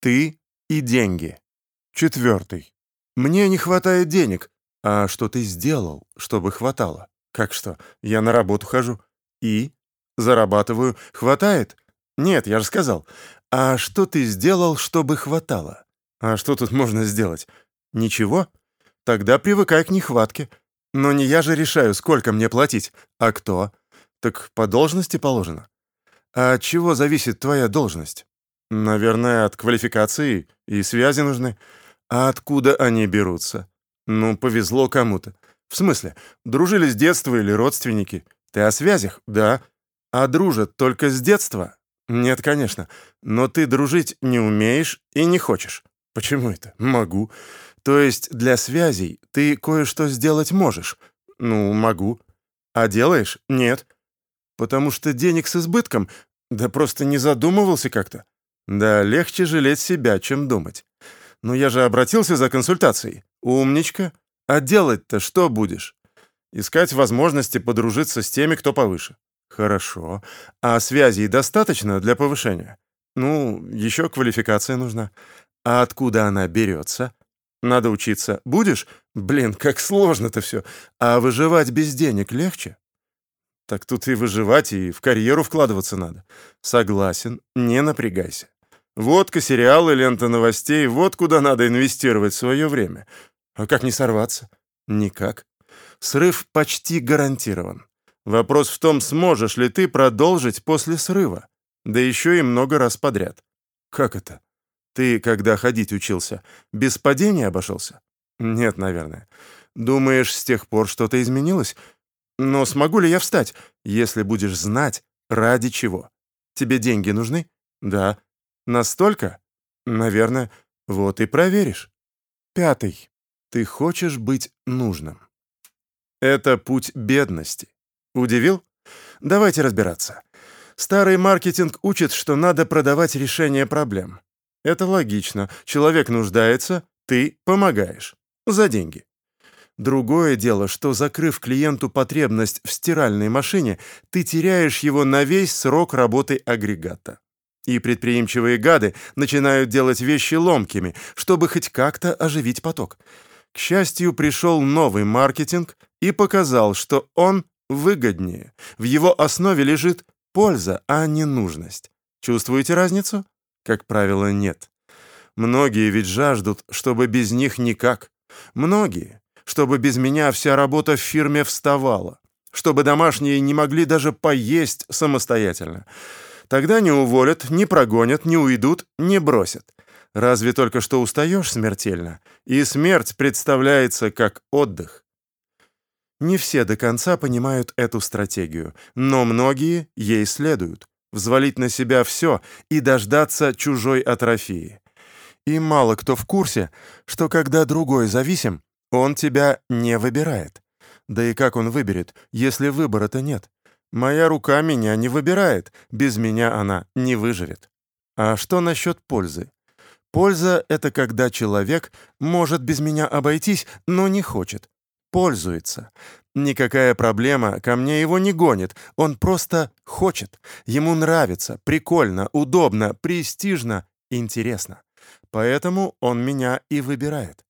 Ты и деньги. Четвертый. Мне не хватает денег. А что ты сделал, чтобы хватало? Как что? Я на работу хожу. И? Зарабатываю. Хватает? Нет, я же сказал. А что ты сделал, чтобы хватало? А что тут можно сделать? Ничего? Тогда привыкай к нехватке. Но не я же решаю, сколько мне платить. А кто? Так по должности положено. А от чего зависит твоя должность? Наверное, от квалификации и связи нужны. А откуда они берутся? Ну, повезло кому-то. В смысле, дружили с детства или родственники? Ты о связях? Да. А дружат только с детства? Нет, конечно. Но ты дружить не умеешь и не хочешь. Почему это? Могу. То есть для связей ты кое-что сделать можешь? Ну, могу. А делаешь? Нет. Потому что денег с избытком? Да просто не задумывался как-то. Да, легче жалеть себя, чем думать. Но я же обратился за консультацией. Умничка. А делать-то что будешь? Искать возможности подружиться с теми, кто повыше. Хорошо. А связей достаточно для повышения? Ну, еще квалификация нужна. А откуда она берется? Надо учиться. Будешь? Блин, как сложно-то все. А выживать без денег легче? Так тут и выживать, и в карьеру вкладываться надо. Согласен, не напрягайся. Водка, сериалы, лента новостей — вот куда надо инвестировать свое время. А как не сорваться? Никак. Срыв почти гарантирован. Вопрос в том, сможешь ли ты продолжить после срыва. Да еще и много раз подряд. Как это? Ты, когда ходить учился, без падения обошелся? Нет, наверное. Думаешь, с тех пор что-то изменилось? Но смогу ли я встать, если будешь знать, ради чего? Тебе деньги нужны? Да. Настолько? Наверное. Вот и проверишь. Пятый. Ты хочешь быть нужным. Это путь бедности. Удивил? Давайте разбираться. Старый маркетинг учит, что надо продавать решение проблем. Это логично. Человек нуждается, ты помогаешь. За деньги. Другое дело, что закрыв клиенту потребность в стиральной машине, ты теряешь его на весь срок работы агрегата. И предприимчивые гады начинают делать вещи ломкими, чтобы хоть как-то оживить поток. К счастью, пришел новый маркетинг и показал, что он выгоднее. В его основе лежит польза, а не нужность. Чувствуете разницу? Как правило, нет. Многие ведь жаждут, чтобы без них никак. Многие, чтобы без меня вся работа в фирме вставала. Чтобы домашние не могли даже поесть самостоятельно. Тогда не уволят, не прогонят, не уйдут, не бросят. Разве только что устаешь смертельно, и смерть представляется как отдых. Не все до конца понимают эту стратегию, но многие ей следуют. Взвалить на себя все и дождаться чужой атрофии. И мало кто в курсе, что когда другой зависим, он тебя не выбирает. Да и как он выберет, если выбора-то нет? Моя рука меня не выбирает, без меня она не выживет. А что насчет пользы? Польза — это когда человек может без меня обойтись, но не хочет. Пользуется. Никакая проблема ко мне его не гонит, он просто хочет. Ему нравится, прикольно, удобно, престижно, интересно. Поэтому он меня и выбирает.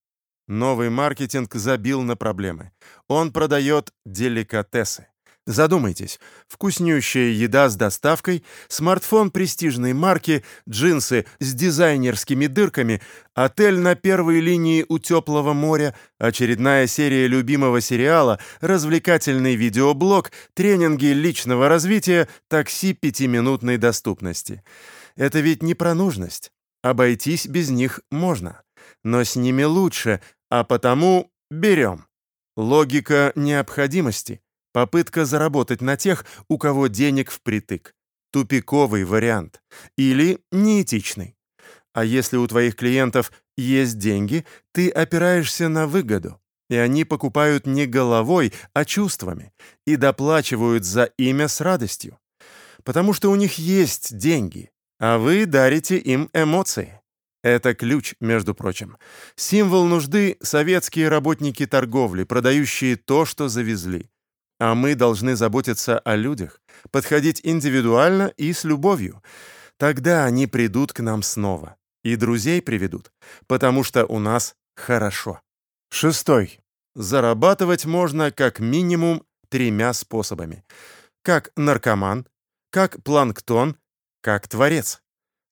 Новый маркетинг забил на проблемы. Он продает деликатесы. Задумайтесь, вкуснющая еда с доставкой, смартфон престижной марки, джинсы с дизайнерскими дырками, отель на первой линии у теплого моря, очередная серия любимого сериала, развлекательный видеоблог, тренинги личного развития, такси пятиминутной доступности. Это ведь не про нужность. Обойтись без них можно. Но с ними лучше, а потому берем. Логика необходимости — Попытка заработать на тех, у кого денег впритык. Тупиковый вариант. Или неэтичный. А если у твоих клиентов есть деньги, ты опираешься на выгоду. И они покупают не головой, а чувствами. И доплачивают за имя с радостью. Потому что у них есть деньги, а вы дарите им эмоции. Это ключ, между прочим. Символ нужды — советские работники торговли, продающие то, что завезли. А мы должны заботиться о людях, подходить индивидуально и с любовью. Тогда они придут к нам снова. И друзей приведут, потому что у нас хорошо. Шестой. Зарабатывать можно как минимум тремя способами. Как наркоман, как планктон, как творец.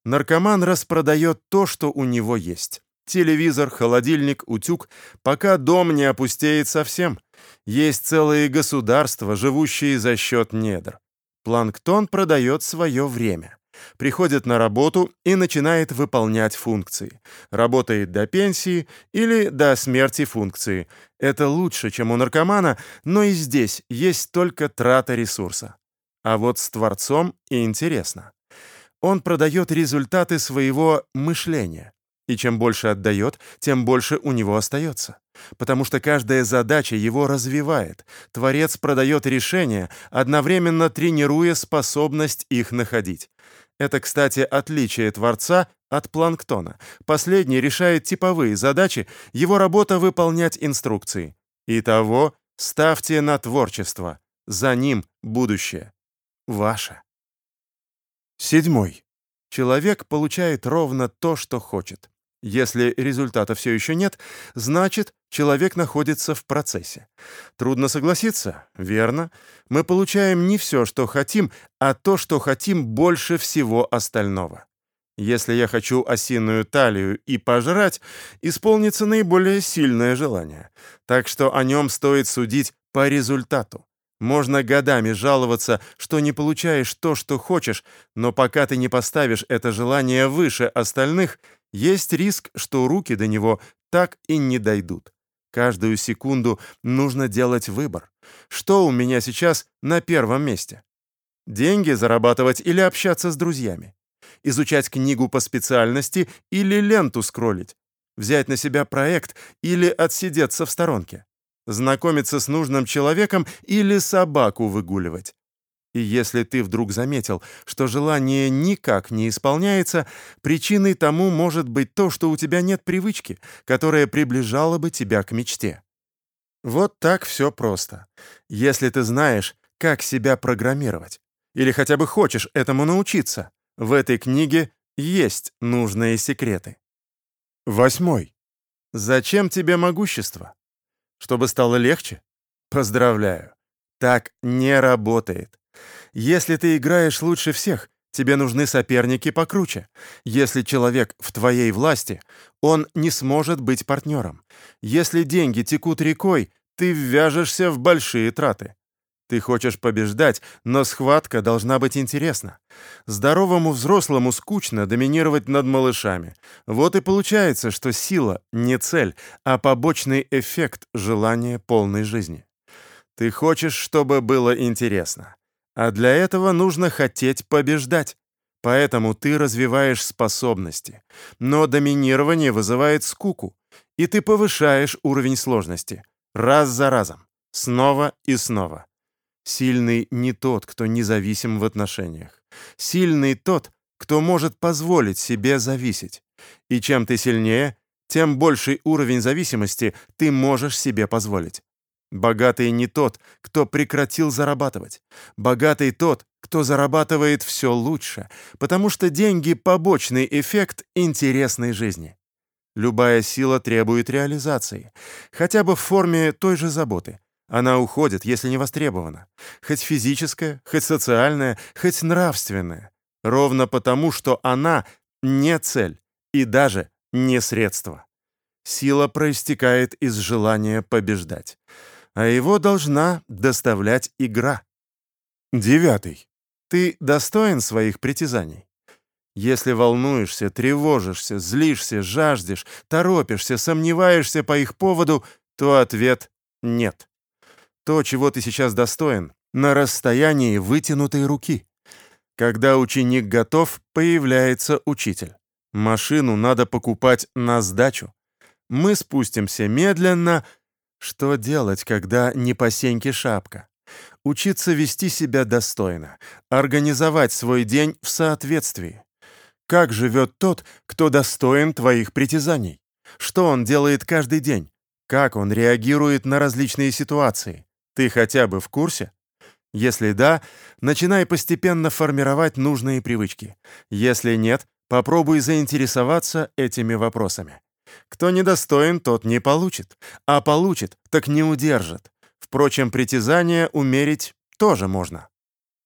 Наркоман распродает то, что у него есть. Телевизор, холодильник, утюг, пока дом не опустеет совсем. Есть целые государства, живущие за счет недр. Планктон продает свое время. Приходит на работу и начинает выполнять функции. Работает до пенсии или до смерти функции. Это лучше, чем у наркомана, но и здесь есть только трата ресурса. А вот с Творцом и интересно. Он продает результаты своего мышления. И чем больше отдает, тем больше у него остается. Потому что каждая задача его развивает. Творец продает решения, одновременно тренируя способность их находить. Это, кстати, отличие Творца от планктона. Последний решает типовые задачи, его работа — выполнять инструкции. Итого, ставьте на творчество. За ним будущее. Ваше. Седьмой. Человек получает ровно то, что хочет. Если результата все еще нет, значит, человек находится в процессе. Трудно согласиться, верно? Мы получаем не все, что хотим, а то, что хотим больше всего остального. Если я хочу осиную талию и пожрать, исполнится наиболее сильное желание. Так что о нем стоит судить по результату. Можно годами жаловаться, что не получаешь то, что хочешь, но пока ты не поставишь это желание выше остальных, есть риск, что руки до него так и не дойдут. Каждую секунду нужно делать выбор. Что у меня сейчас на первом месте? Деньги зарабатывать или общаться с друзьями? Изучать книгу по специальности или ленту скроллить? Взять на себя проект или отсидеться в сторонке? Знакомиться с нужным человеком или собаку выгуливать. И если ты вдруг заметил, что желание никак не исполняется, причиной тому может быть то, что у тебя нет привычки, которая приближала бы тебя к мечте. Вот так все просто. Если ты знаешь, как себя программировать, или хотя бы хочешь этому научиться, в этой книге есть нужные секреты. Восьмой. Зачем тебе могущество? Чтобы стало легче? Поздравляю. Так не работает. Если ты играешь лучше всех, тебе нужны соперники покруче. Если человек в твоей власти, он не сможет быть партнером. Если деньги текут рекой, ты ввяжешься в большие траты. Ты хочешь побеждать, но схватка должна быть интересна. Здоровому взрослому скучно доминировать над малышами. Вот и получается, что сила не цель, а побочный эффект желания полной жизни. Ты хочешь, чтобы было интересно. А для этого нужно хотеть побеждать. Поэтому ты развиваешь способности. Но доминирование вызывает скуку, и ты повышаешь уровень сложности. Раз за разом. Снова и снова. Сильный не тот, кто независим в отношениях. Сильный тот, кто может позволить себе зависеть. И чем ты сильнее, тем больший уровень зависимости ты можешь себе позволить. Богатый не тот, кто прекратил зарабатывать. Богатый тот, кто зарабатывает все лучше, потому что деньги — побочный эффект интересной жизни. Любая сила требует реализации, хотя бы в форме той же заботы. Она уходит, если не востребована. Хоть физическая, хоть социальная, хоть нравственная. Ровно потому, что она не цель и даже не средство. Сила проистекает из желания побеждать, а его должна доставлять игра. Девятый. Ты достоин своих притязаний. Если волнуешься, тревожишься, злишься, жаждешь, торопишься, сомневаешься по их поводу, то ответ — нет. То, чего ты сейчас достоин, на расстоянии вытянутой руки. Когда ученик готов, появляется учитель. Машину надо покупать на сдачу. Мы спустимся медленно. Что делать, когда не по сеньке шапка? Учиться вести себя достойно, организовать свой день в соответствии. Как живет тот, кто достоин твоих притязаний? Что он делает каждый день? Как он реагирует на различные ситуации? Ты хотя бы в курсе? Если да, начинай постепенно формировать нужные привычки. Если нет, Попробуй заинтересоваться этими вопросами. Кто недостоин, тот не получит, а получит, так не удержит. Впрочем, притязание умерить тоже можно.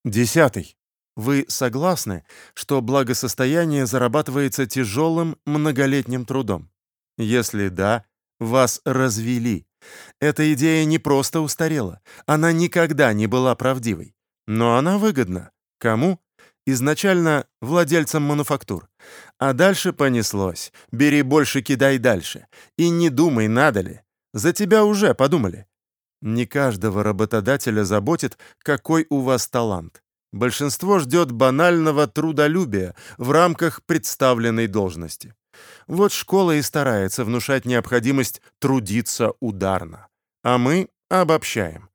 Десятый. Вы согласны, что благосостояние зарабатывается тяжелым многолетним трудом? Если да, вас развели. Эта идея не просто устарела, она никогда не была правдивой. Но она выгодна. Кому? Изначально владельцам мануфактур. А дальше понеслось. Бери больше, кидай дальше. И не думай, надо ли. За тебя уже подумали. Не каждого работодателя заботит, какой у вас талант. Большинство ждет банального трудолюбия в рамках представленной должности. Вот школа и старается внушать необходимость трудиться ударно. А мы обобщаем.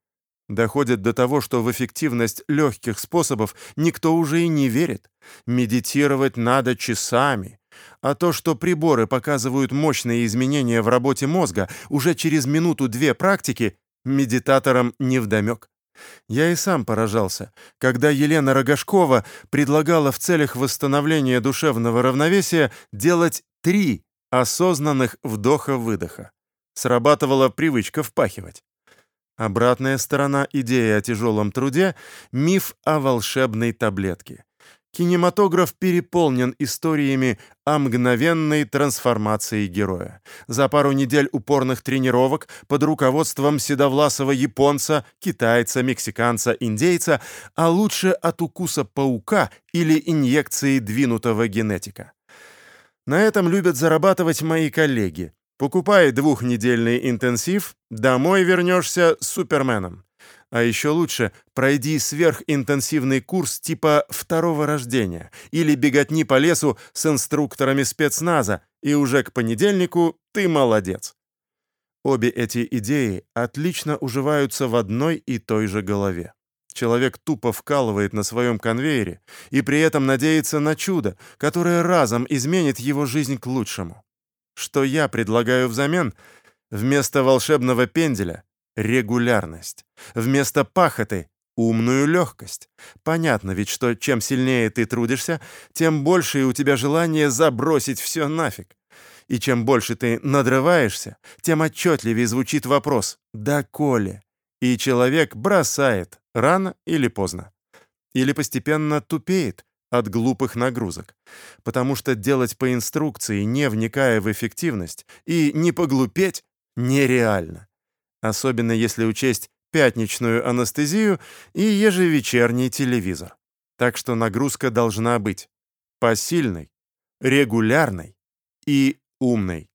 Доходит до того, что в эффективность легких способов никто уже и не верит. Медитировать надо часами. А то, что приборы показывают мощные изменения в работе мозга уже через минуту-две практики, медитаторам невдомек. Я и сам поражался, когда Елена Рогашкова предлагала в целях восстановления душевного равновесия делать три осознанных вдоха-выдоха. Срабатывала привычка впахивать. Обратная сторона идеи о тяжелом труде — миф о волшебной таблетке. Кинематограф переполнен историями о мгновенной трансформации героя. За пару недель упорных тренировок под руководством седовласого японца, китайца, мексиканца, индейца, а лучше от укуса паука или инъекции двинутого генетика. На этом любят зарабатывать мои коллеги. Покупай двухнедельный интенсив, домой вернешься суперменом. А еще лучше пройди сверхинтенсивный курс типа второго рождения или беготни по лесу с инструкторами спецназа, и уже к понедельнику ты молодец. Обе эти идеи отлично уживаются в одной и той же голове. Человек тупо вкалывает на своем конвейере и при этом надеется на чудо, которое разом изменит его жизнь к лучшему. Что я предлагаю взамен? Вместо волшебного пенделя — регулярность. Вместо пахоты — умную легкость. Понятно ведь, что чем сильнее ты трудишься, тем больше у тебя желание забросить все нафиг. И чем больше ты надрываешься, тем отчетливее звучит вопрос «Да коли?». И человек бросает рано или поздно. Или постепенно тупеет, от глупых нагрузок. Потому что делать по инструкции, не вникая в эффективность, и не поглупеть нереально. Особенно если учесть пятничную анестезию и ежевечерний телевизор. Так что нагрузка должна быть посильной, регулярной и умной.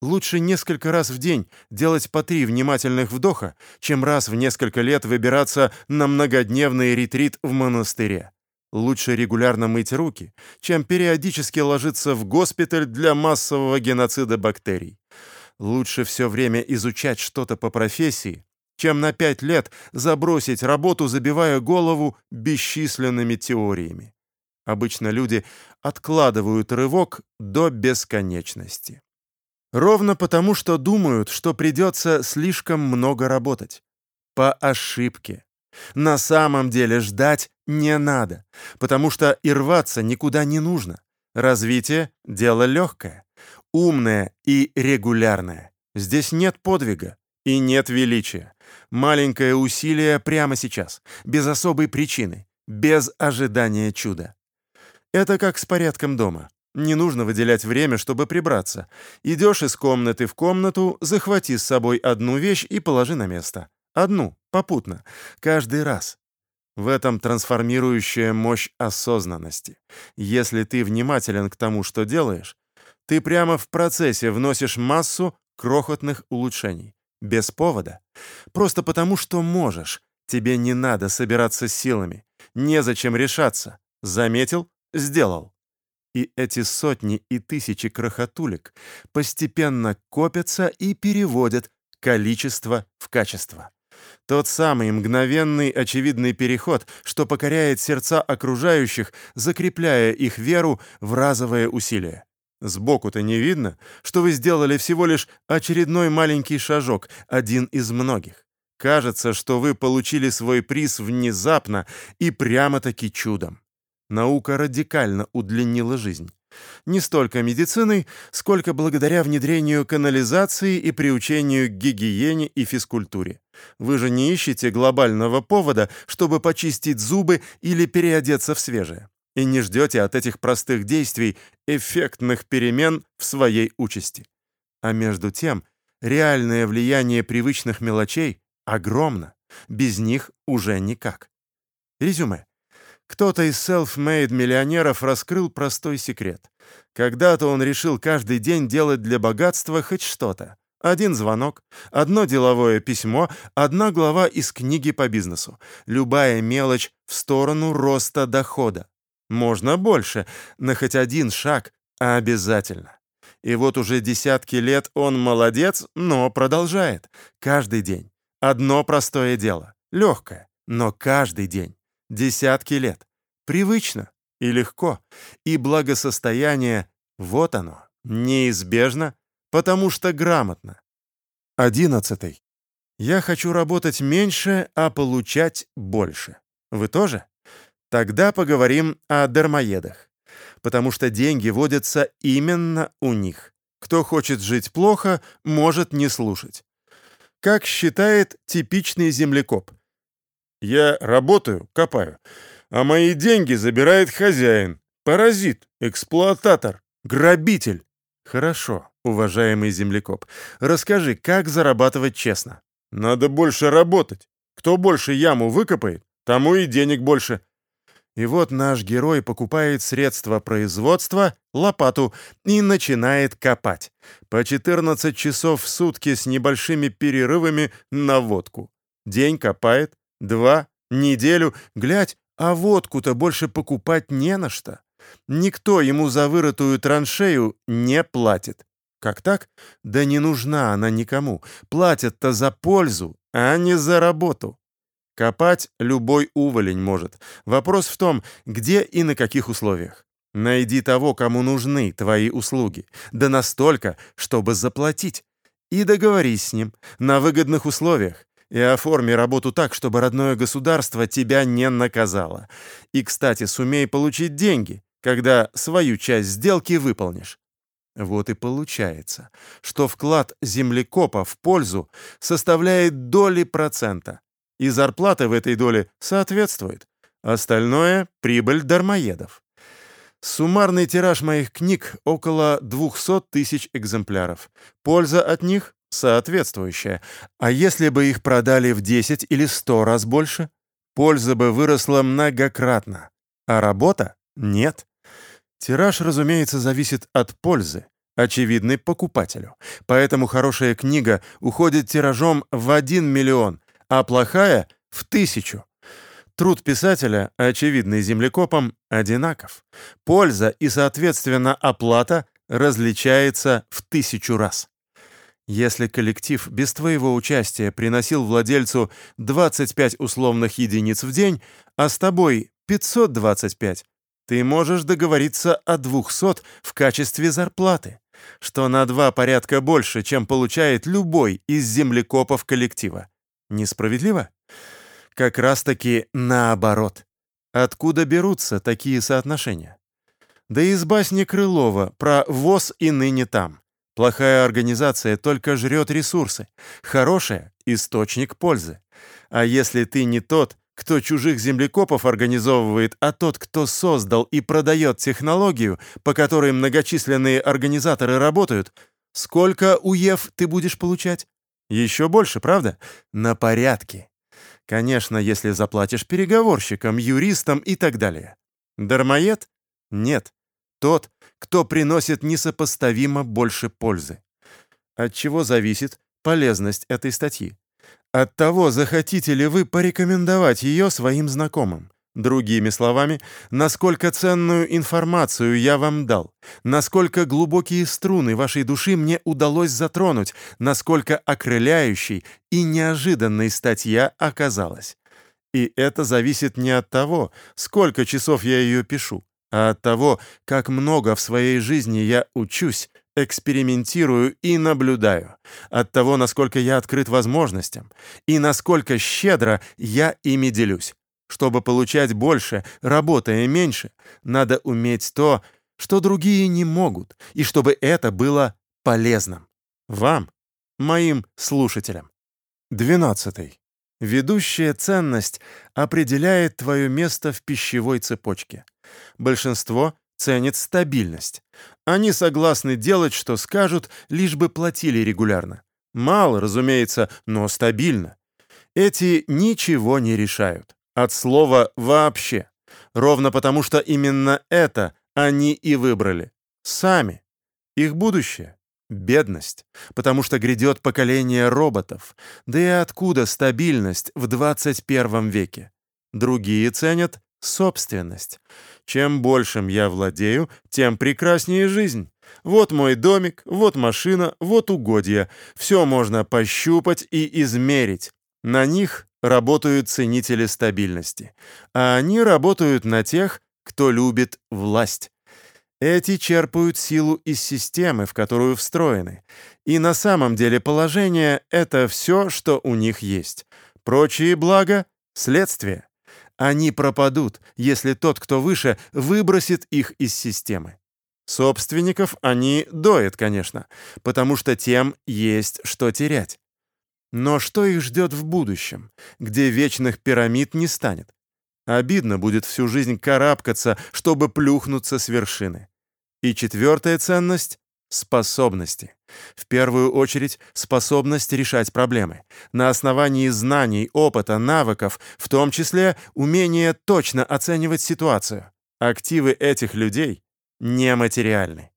Лучше несколько раз в день делать по три внимательных вдоха, чем раз в несколько лет выбираться на многодневный ретрит в монастыре. Лучше регулярно мыть руки, чем периодически ложиться в госпиталь для массового геноцида бактерий. Лучше все время изучать что-то по профессии, чем на пять лет забросить работу, забивая голову бесчисленными теориями. Обычно люди откладывают рывок до бесконечности. Ровно потому, что думают, что придется слишком много работать. По ошибке. На самом деле ждать не надо, потому что и рваться никуда не нужно. Развитие — дело легкое, умное и регулярное. Здесь нет подвига и нет величия. Маленькое усилие прямо сейчас, без особой причины, без ожидания чуда. Это как с порядком дома. Не нужно выделять время, чтобы прибраться. Идешь из комнаты в комнату, захвати с собой одну вещь и положи на место. Одну, попутно, каждый раз. В этом трансформирующая мощь осознанности. Если ты внимателен к тому, что делаешь, ты прямо в процессе вносишь массу крохотных улучшений. Без повода. Просто потому, что можешь. Тебе не надо собираться силами. Незачем решаться. Заметил? Сделал. И эти сотни и тысячи крохотулек постепенно копятся и переводят количество в качество. Тот самый мгновенный очевидный переход, что покоряет сердца окружающих, закрепляя их веру в разовое усилие. Сбоку-то не видно, что вы сделали всего лишь очередной маленький шажок, один из многих. Кажется, что вы получили свой приз внезапно и прямо-таки чудом. Наука радикально удлинила жизнь. Не столько медициной, сколько благодаря внедрению канализации и приучению к гигиене и физкультуре. Вы же не ищете глобального повода, чтобы почистить зубы или переодеться в свежее. И не ждете от этих простых действий эффектных перемен в своей участи. А между тем, реальное влияние привычных мелочей огромно. Без них уже никак. Резюме. Кто-то из self-made миллионеров раскрыл простой секрет. Когда-то он решил каждый день делать для богатства хоть что-то. Один звонок, одно деловое письмо, одна глава из книги по бизнесу. Любая мелочь в сторону роста дохода. Можно больше, но хоть один шаг обязательно. И вот уже десятки лет он молодец, но продолжает. Каждый день. Одно простое дело. Легкое, но каждый день. Десятки лет. Привычно и легко. И благосостояние, вот оно, неизбежно, потому что грамотно. Одиннадцатый. Я хочу работать меньше, а получать больше. Вы тоже? Тогда поговорим о дармоедах. Потому что деньги водятся именно у них. Кто хочет жить плохо, может не слушать. Как считает типичный землекоп. Я работаю, копаю, а мои деньги забирает хозяин. Паразит, эксплуататор, грабитель. Хорошо, уважаемый землекоп. Расскажи, как зарабатывать честно? Надо больше работать. Кто больше яму выкопает, тому и денег больше. И вот наш герой покупает средства производства, лопату, и начинает копать. По 14 часов в сутки с небольшими перерывами на водку. День копает, два, неделю, глядь, а водку-то больше покупать не на что. Никто ему за вырытую траншею не платит. Как так? Да не нужна она никому. Платят-то за пользу, а не за работу. Копать любой уволень может. Вопрос в том, где и на каких условиях. Найди того, кому нужны твои услуги. Да настолько, чтобы заплатить. И договорись с ним на выгодных условиях. И оформи работу так, чтобы родное государство тебя не наказало. И, кстати, сумей получить деньги, когда свою часть сделки выполнишь. Вот и получается, что вклад землекопа в пользу составляет доли процента и зарплата в этой доле соответствует. Остальное — прибыль дармоедов. Суммарный тираж моих книг — около 200 тысяч экземпляров. Польза от них соответствующая. А если бы их продали в 10 или 100 раз больше? Польза бы выросла многократно. А работа — нет. Тираж, разумеется, зависит от пользы, очевидной покупателю. Поэтому хорошая книга уходит тиражом в 1 миллион, а плохая — в тысячу. Труд писателя, очевидный землекопом, одинаков. Польза и, соответственно, оплата различается в тысячу раз. Если коллектив без твоего участия приносил владельцу 25 условных единиц в день, а с тобой 525, ты можешь договориться о 200 в качестве зарплаты, что на два порядка больше, чем получает любой из землекопов коллектива. Несправедливо? Как раз-таки наоборот. Откуда берутся такие соотношения? Да из басни Крылова про «воз и ныне там». Плохая организация только жрет ресурсы, хорошая — источник пользы. А если ты не тот, кто чужих землекопов организовывает, а тот, кто создал и продает технологию, по которой многочисленные организаторы работают, сколько УЕФ ты будешь получать? Еще больше, правда? На порядке. Конечно, если заплатишь переговорщикам, юристам и так далее. Дармоед? Нет. Тот, кто приносит несопоставимо больше пользы. От чего зависит полезность этой статьи? От того, захотите ли вы порекомендовать ее своим знакомым. Другими словами, насколько ценную информацию я вам дал, насколько глубокие струны вашей души мне удалось затронуть, насколько окрыляющей и неожиданной статья оказалась. И это зависит не от того, сколько часов я ее пишу, а от того, как много в своей жизни я учусь, экспериментирую и наблюдаю, от того, насколько я открыт возможностям и насколько щедро я ими делюсь. Чтобы получать больше, работая меньше, надо уметь то, что другие не могут, и чтобы это было полезным. Вам, моим слушателям. 12. Ведущая ценность определяет твое место в пищевой цепочке. Большинство ценит стабильность. Они согласны делать, что скажут, лишь бы платили регулярно. Мало, разумеется, но стабильно. Эти ничего не решают. От слова «вообще». Ровно потому, что именно это они и выбрали. Сами. Их будущее — бедность, потому что грядет поколение роботов. Да и откуда стабильность в 21 веке? Другие ценят собственность. Чем большим я владею, тем прекраснее жизнь. Вот мой домик, вот машина, вот угодья. Все можно пощупать и измерить. На них работают ценители стабильности. А они работают на тех, кто любит власть. Эти черпают силу из системы, в которую встроены. И на самом деле положение — это все, что у них есть. Прочие блага — следствие. Они пропадут, если тот, кто выше, выбросит их из системы. Собственников они доят, конечно, потому что тем есть что терять. Но что их ждет в будущем, где вечных пирамид не станет? Обидно будет всю жизнь карабкаться, чтобы плюхнуться с вершины. И четвертая ценность — способности. В первую очередь, способность решать проблемы. На основании знаний, опыта, навыков, в том числе умение точно оценивать ситуацию. Активы этих людей нематериальны.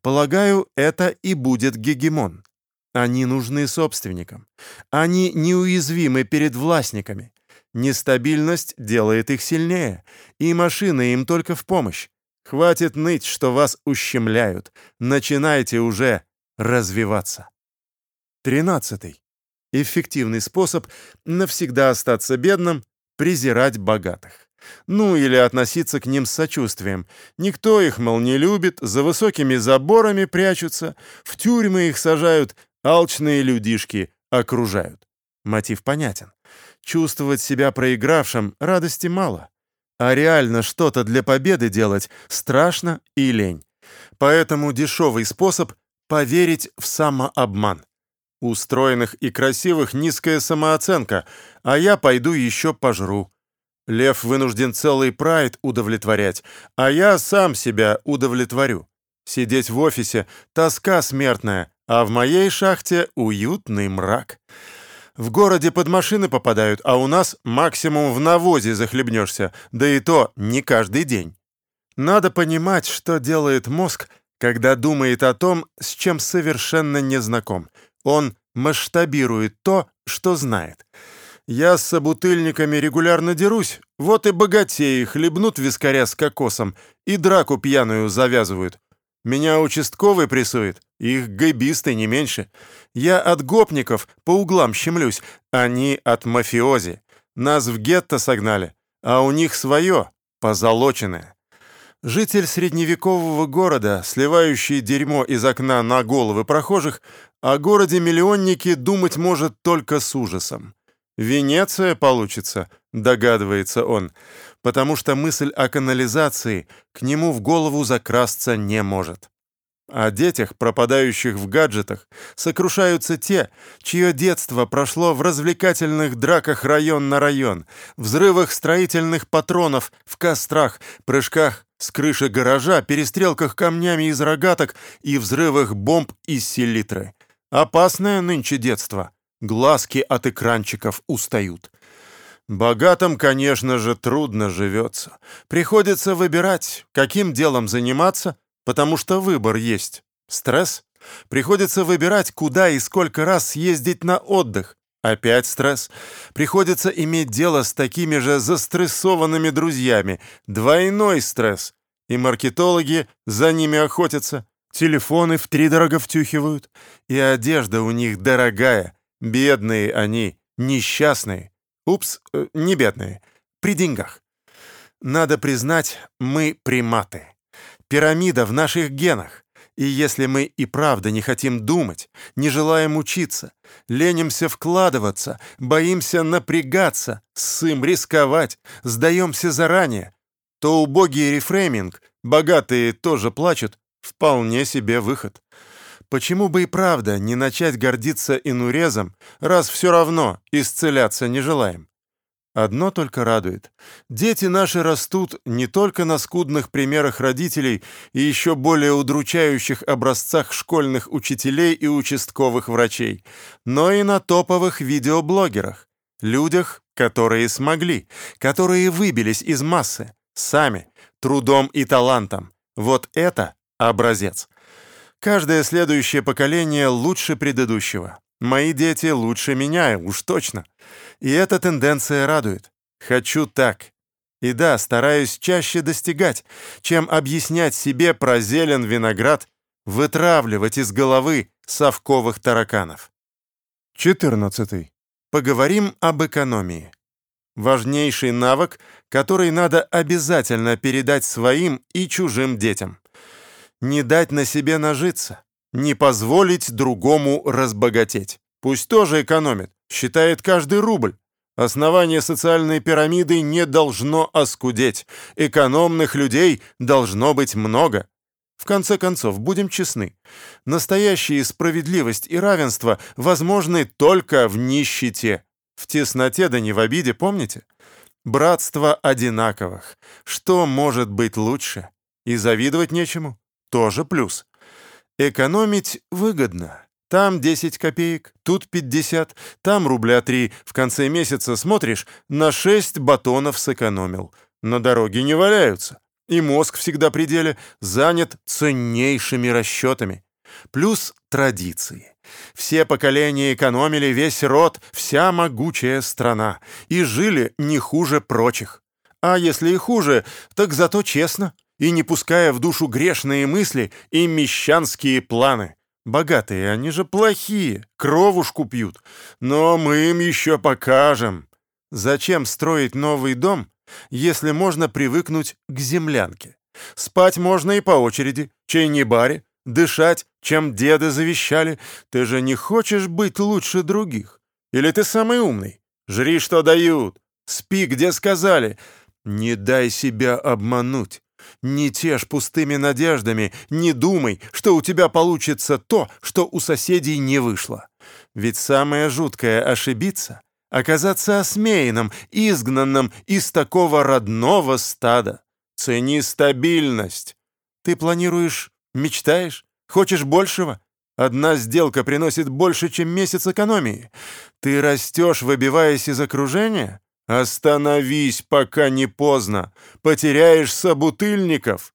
Полагаю, это и будет гегемон. Они нужны собственникам. Они неуязвимы перед властниками. Нестабильность делает их сильнее, и машины им только в помощь. Хватит ныть, что вас ущемляют. Начинайте уже развиваться. Тринадцатый. Эффективный способ навсегда остаться бедным — презирать богатых. Ну, или относиться к ним с сочувствием. Никто их, мол, не любит, за высокими заборами прячутся, в тюрьмы их сажают, алчные людишки окружают. Мотив понятен. Чувствовать себя проигравшим радости мало. А реально что-то для победы делать страшно и лень. Поэтому дешевый способ поверить в самообман. У стройных и красивых низкая самооценка, а я пойду еще пожру. Лев вынужден целый прайд удовлетворять, а я сам себя удовлетворю. Сидеть в офисе — тоска смертная, а в моей шахте уютный мрак. В городе под машины попадают, а у нас максимум в навозе захлебнешься, да и то не каждый день. Надо понимать, что делает мозг — когда думает о том, с чем совершенно не знаком. Он масштабирует то, что знает. Я с собутыльниками регулярно дерусь, вот и богатеи хлебнут вискаря с кокосом и драку пьяную завязывают. Меня участковый прессует, их гэбисты не меньше. Я от гопников по углам щемлюсь, они от мафиози. Нас в гетто согнали, а у них свое, позолоченное. Житель средневекового города, сливающий дерьмо из окна на головы прохожих, о городе-миллионнике думать может только с ужасом. «Венеция получится», — догадывается он, потому что мысль о канализации к нему в голову закрасться не может. О детях, пропадающих в гаджетах, сокрушаются те, чье детство прошло в развлекательных драках район на район, взрывах строительных патронов, в кострах, прыжках с крыши гаража, перестрелках камнями из рогаток и взрывах бомб из селитры. Опасное нынче детство. Глазки от экранчиков устают. Богатым, конечно же, трудно живется. Приходится выбирать, каким делом заниматься, потому что выбор есть. Стресс. Приходится выбирать, куда и сколько раз съездить на отдых. Опять стресс. Приходится иметь дело с такими же застрессованными друзьями. Двойной стресс. И маркетологи за ними охотятся. Телефоны втридорого втюхивают. И одежда у них дорогая. Бедные они, несчастные. Упс, э, не бедные. При деньгах. Надо признать, мы приматы. Пирамида в наших генах. И если мы и правда не хотим думать, не желаем учиться, ленимся вкладываться, боимся напрягаться, сым рисковать, сдаемся заранее, то убогий рефрейминг Богатые тоже плачут. Вполне себе выход. Почему бы и правда не начать гордиться инурезом, раз все равно исцеляться не желаем? Одно только радует. Дети наши растут не только на скудных примерах родителей и еще более удручающих образцах школьных учителей и участковых врачей, но и на топовых видеоблогерах, людях, которые смогли, которые выбились из массы, сами, трудом и талантом. Вот это образец. Каждое следующее поколение лучше предыдущего. Мои дети лучше меня, уж точно. И эта тенденция радует. Хочу так. И да, стараюсь чаще достигать, чем объяснять себе про зелен виноград, вытравливать из головы совковых тараканов. 14. Поговорим об экономии. Важнейший навык, который надо обязательно передать своим и чужим детям не дать на себе нажиться, не позволить другому разбогатеть. Пусть тоже экономит, считает каждый рубль. Основание социальной пирамиды не должно оскудеть. Экономных людей должно быть много. В конце концов, будем честны, настоящая справедливость и равенство возможны только в нищете. В тесноте да не в обиде, помните? Братство одинаковых. Что может быть лучше? И завидовать нечему тоже плюс. Экономить выгодно. Там 10 копеек, тут 50, там рубля 3. В конце месяца смотришь, на 6 батонов сэкономил. На дороге не валяются. И мозг всегда при деле занят ценнейшими расчетами. Плюс традиции. Все поколения экономили, весь род, вся могучая страна. И жили не хуже прочих. А если и хуже, так зато честно и не пуская в душу грешные мысли и мещанские планы. Богатые, они же плохие, кровушку пьют. Но мы им еще покажем. Зачем строить новый дом, если можно привыкнуть к землянке? Спать можно и по очереди, чай не баре, дышать, чем деды завещали. Ты же не хочешь быть лучше других? Или ты самый умный? Жри, что дают. Спи, где сказали. Не дай себя обмануть. Не тешь пустыми надеждами, не думай, что у тебя получится то, что у соседей не вышло. Ведь самое жуткое — ошибиться, оказаться осмеянным, изгнанным из такого родного стада. Цени стабильность. Ты планируешь, мечтаешь, хочешь большего? Одна сделка приносит больше, чем месяц экономии. Ты растешь, выбиваясь из окружения? «Остановись, пока не поздно! Потеряешь собутыльников!»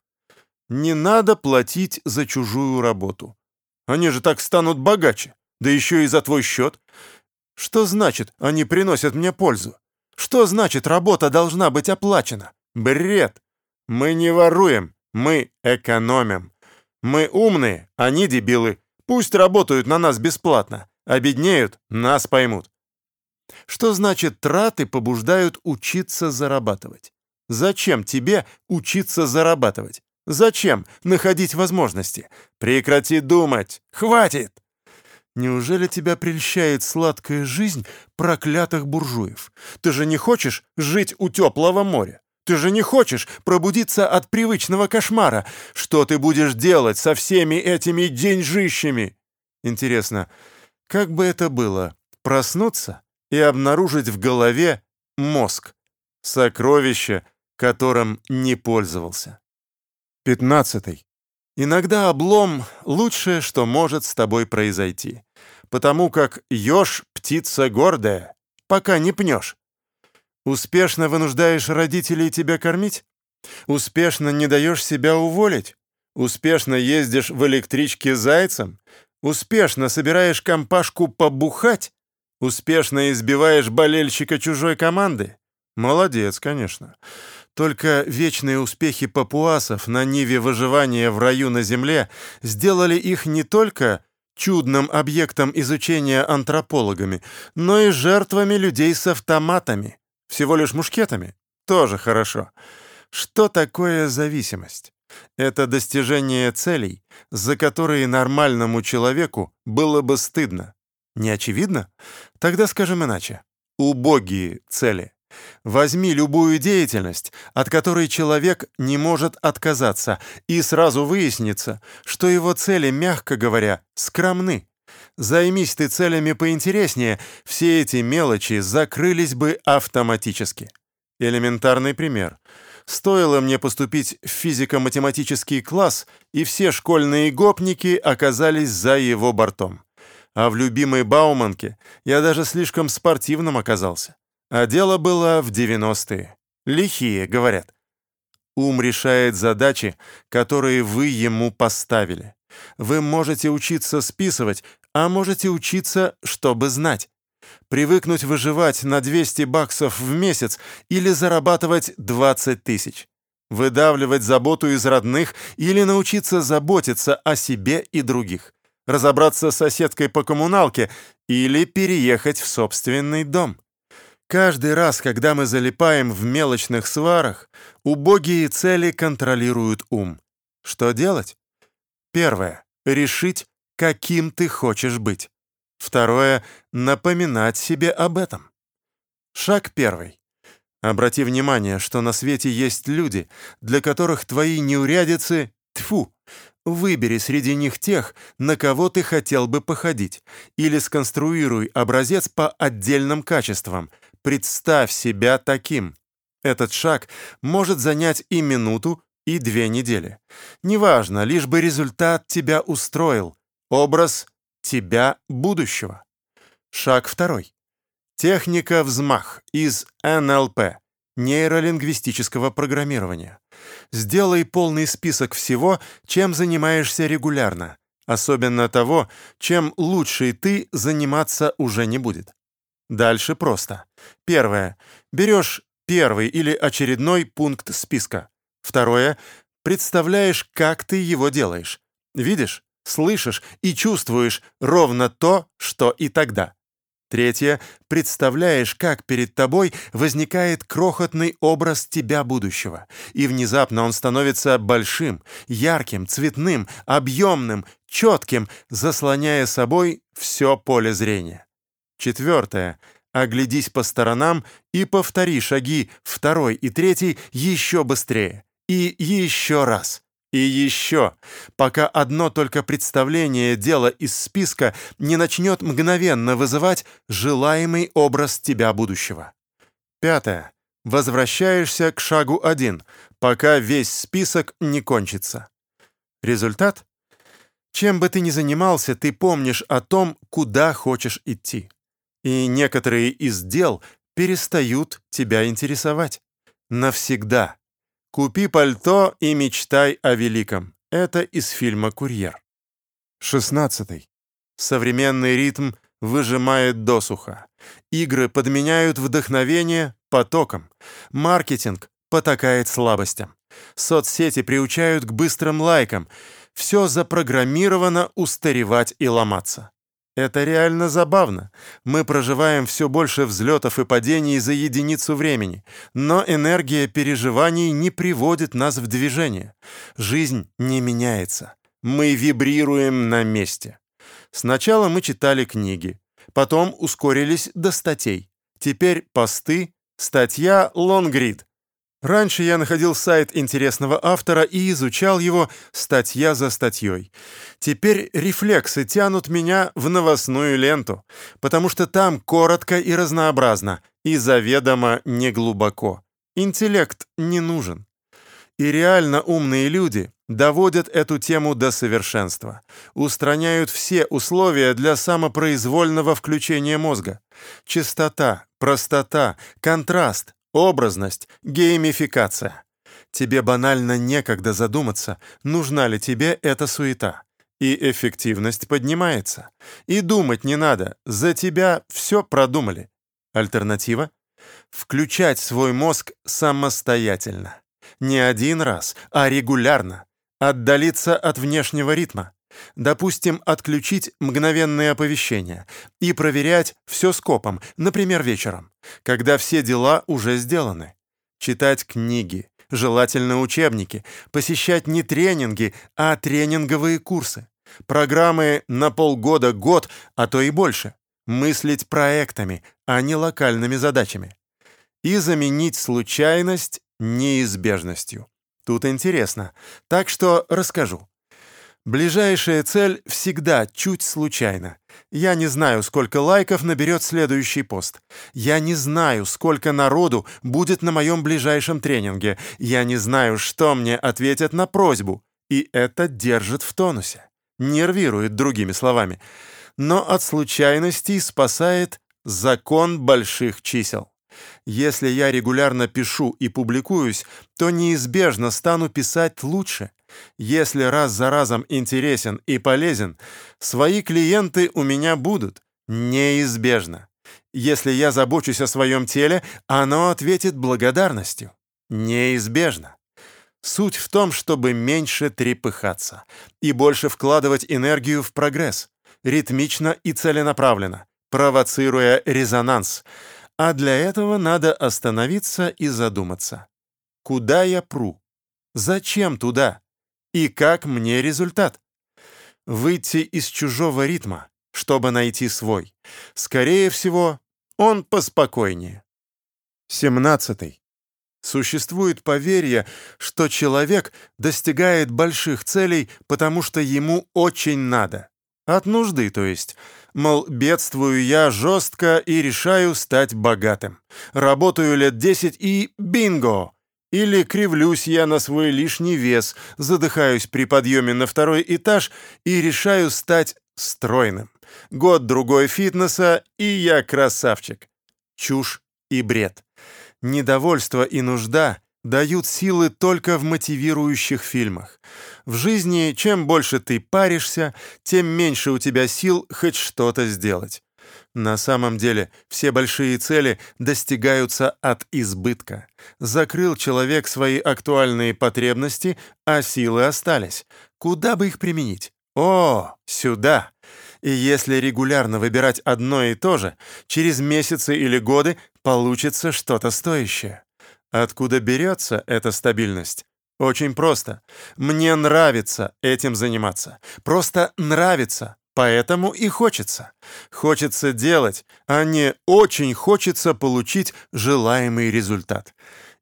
Не надо платить за чужую работу. Они же так станут богаче, да еще и за твой счет. Что значит, они приносят мне пользу? Что значит, работа должна быть оплачена? Бред! Мы не воруем, мы экономим. Мы умные, они дебилы. Пусть работают на нас бесплатно. Обеднеют, нас поймут. Что значит траты побуждают учиться зарабатывать? Зачем тебе учиться зарабатывать? Зачем находить возможности? Прекрати думать! Хватит! Неужели тебя прельщает сладкая жизнь проклятых буржуев? Ты же не хочешь жить у теплого моря? Ты же не хочешь пробудиться от привычного кошмара? Что ты будешь делать со всеми этими деньжищами? Интересно, как бы это было? Проснуться и обнаружить в голове мозг, сокровище, которым не пользовался. 15. Иногда облом — лучшее, что может с тобой произойти, потому как еж — птица гордая, пока не пнешь. Успешно вынуждаешь родителей тебя кормить? Успешно не даешь себя уволить? Успешно ездишь в электричке зайцем? Успешно собираешь компашку побухать? Успешно избиваешь болельщика чужой команды? Молодец, конечно. Только вечные успехи папуасов на ниве выживания в раю на Земле сделали их не только чудным объектом изучения антропологами, но и жертвами людей с автоматами. Всего лишь мушкетами. Тоже хорошо. Что такое зависимость? Это достижение целей, за которые нормальному человеку было бы стыдно. Не очевидно? Тогда скажем иначе. Убогие цели. Возьми любую деятельность, от которой человек не может отказаться, и сразу выяснится, что его цели, мягко говоря, скромны. Займись ты целями поинтереснее, все эти мелочи закрылись бы автоматически. Элементарный пример. Стоило мне поступить в физико-математический класс, и все школьные гопники оказались за его бортом. А в любимой Бауманке я даже слишком спортивным оказался. А дело было в 90-е. Лихие, говорят. Ум решает задачи, которые вы ему поставили. Вы можете учиться списывать, а можете учиться, чтобы знать. Привыкнуть выживать на 200 баксов в месяц или зарабатывать 20 тысяч. Выдавливать заботу из родных или научиться заботиться о себе и других разобраться с соседкой по коммуналке или переехать в собственный дом. Каждый раз, когда мы залипаем в мелочных сварах, убогие цели контролируют ум. Что делать? Первое. Решить, каким ты хочешь быть. Второе. Напоминать себе об этом. Шаг первый. Обрати внимание, что на свете есть люди, для которых твои неурядицы, тьфу, Выбери среди них тех, на кого ты хотел бы походить, или сконструируй образец по отдельным качествам. Представь себя таким. Этот шаг может занять и минуту, и две недели. Неважно, лишь бы результат тебя устроил. Образ тебя будущего. Шаг второй. Техника взмах из НЛП нейролингвистического программирования. Сделай полный список всего, чем занимаешься регулярно, особенно того, чем лучший ты заниматься уже не будет. Дальше просто. Первое. Берешь первый или очередной пункт списка. Второе. Представляешь, как ты его делаешь. Видишь, слышишь и чувствуешь ровно то, что и тогда. Третье. Представляешь, как перед тобой возникает крохотный образ тебя будущего, и внезапно он становится большим, ярким, цветным, объемным, четким, заслоняя собой все поле зрения. Четвертое. Оглядись по сторонам и повтори шаги второй и третий еще быстрее. И еще раз. И еще, пока одно только представление дела из списка не начнет мгновенно вызывать желаемый образ тебя будущего. Пятое. Возвращаешься к шагу один, пока весь список не кончится. Результат? Чем бы ты ни занимался, ты помнишь о том, куда хочешь идти. И некоторые из дел перестают тебя интересовать. Навсегда. Купи пальто и мечтай о великом. Это из фильма «Курьер». 16. Современный ритм выжимает досуха. Игры подменяют вдохновение потоком. Маркетинг потакает слабостям. Соцсети приучают к быстрым лайкам. Все запрограммировано устаревать и ломаться. Это реально забавно. Мы проживаем все больше взлетов и падений за единицу времени, но энергия переживаний не приводит нас в движение. Жизнь не меняется. Мы вибрируем на месте. Сначала мы читали книги, потом ускорились до статей. Теперь посты, статья «Лонгрид», Раньше я находил сайт интересного автора и изучал его статья за статьей. Теперь рефлексы тянут меня в новостную ленту, потому что там коротко и разнообразно, и заведомо неглубоко. Интеллект не нужен. И реально умные люди доводят эту тему до совершенства, устраняют все условия для самопроизвольного включения мозга. Чистота, простота, контраст, Образность, геймификация. Тебе банально некогда задуматься, нужна ли тебе эта суета. И эффективность поднимается. И думать не надо, за тебя все продумали. Альтернатива? Включать свой мозг самостоятельно. Не один раз, а регулярно. Отдалиться от внешнего ритма. Допустим, отключить мгновенные оповещения и проверять все скопом, например, вечером, когда все дела уже сделаны. Читать книги, желательно учебники, посещать не тренинги, а тренинговые курсы. Программы на полгода-год, а то и больше. Мыслить проектами, а не локальными задачами. и заменить случайность неизбежностью. Тут интересно, так что расскажу. Ближайшая цель всегда чуть случайно. Я не знаю, сколько лайков наберет следующий пост. Я не знаю, сколько народу будет на моем ближайшем тренинге. Я не знаю, что мне ответят на просьбу. И это держит в тонусе. Нервирует, другими словами. Но от случайностей спасает закон больших чисел. Если я регулярно пишу и публикуюсь, то неизбежно стану писать лучше. Если раз за разом интересен и полезен, свои клиенты у меня будут. Неизбежно. Если я забочусь о своем теле, оно ответит благодарностью. Неизбежно. Суть в том, чтобы меньше трепыхаться и больше вкладывать энергию в прогресс, ритмично и целенаправленно, провоцируя резонанс – а для этого надо остановиться и задуматься. Куда я пру? Зачем туда? И как мне результат? Выйти из чужого ритма, чтобы найти свой. Скорее всего, он поспокойнее. 17. Существует поверье, что человек достигает больших целей, потому что ему очень надо. От нужды, то есть. Мол, бедствую я жестко и решаю стать богатым. Работаю лет десять и бинго! Или кривлюсь я на свой лишний вес, задыхаюсь при подъеме на второй этаж и решаю стать стройным. Год-другой фитнеса, и я красавчик. Чушь и бред. Недовольство и нужда дают силы только в мотивирующих фильмах. В жизни чем больше ты паришься, тем меньше у тебя сил хоть что-то сделать. На самом деле все большие цели достигаются от избытка. Закрыл человек свои актуальные потребности, а силы остались. Куда бы их применить? О, сюда! И если регулярно выбирать одно и то же, через месяцы или годы получится что-то стоящее. Откуда берется эта стабильность? Очень просто. Мне нравится этим заниматься. Просто нравится. Поэтому и хочется. Хочется делать, а не очень хочется получить желаемый результат.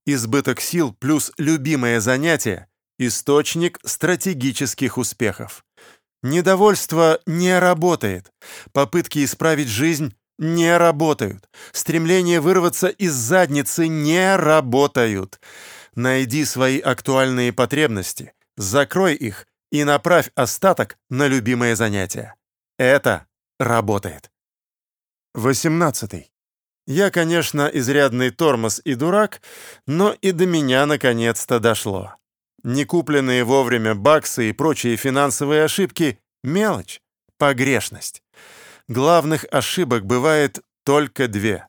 Избыток сил плюс любимое занятие – источник стратегических успехов. Недовольство не работает. Попытки исправить жизнь не работают. Стремление вырваться из задницы не работают. Найди свои актуальные потребности, закрой их и направь остаток на любимое занятие. Это работает. 18. Я, конечно, изрядный тормоз и дурак, но и до меня наконец-то дошло. Некупленные вовремя баксы и прочие финансовые ошибки — мелочь, погрешность главных ошибок бывает только две.